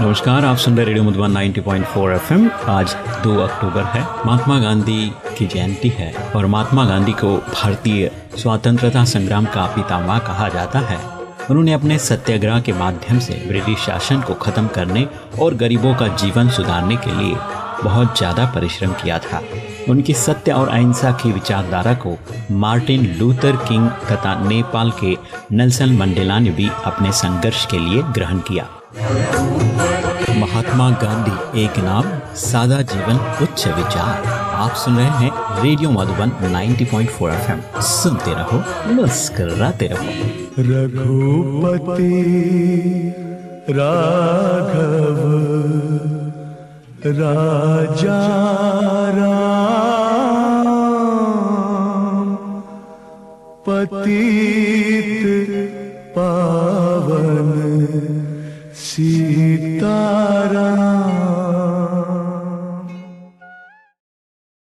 नमस्कार, आप सुन रहे रेडियो मधुबन 90.4 एफएम। आज 2 अक्टूबर है। महात्मा गांधी की जयंती है और महात्मा गांधी को भारतीय स्वतंत्रता संग्राम का पितामह कहा जाता है। उन्होंने अपने सत्याग्रह के माध्यम से ब्रिटिश शासन को खत्म करने और गरीबों का जीवन सुधारने के लिए बहुत ज़्यादा परिश्रम किया था। उनकी सत्य और अहिंसा की विचारधारा को मार्टिन लूथर किंग तथा नेपाल के नेल्सन मंडेला ने भी अपने संघर्ष के लिए ग्रहण किया। महात्मा गांधी, एक नाम, सादा जीवन, उच्च विचार। आप सुन रहे हैं रेडियो मधुबन 90.4 एफएम। सुनते रहो, मुस्कराते रहो। रघुपति राघव राजा राम। पतित पावन सीताराम।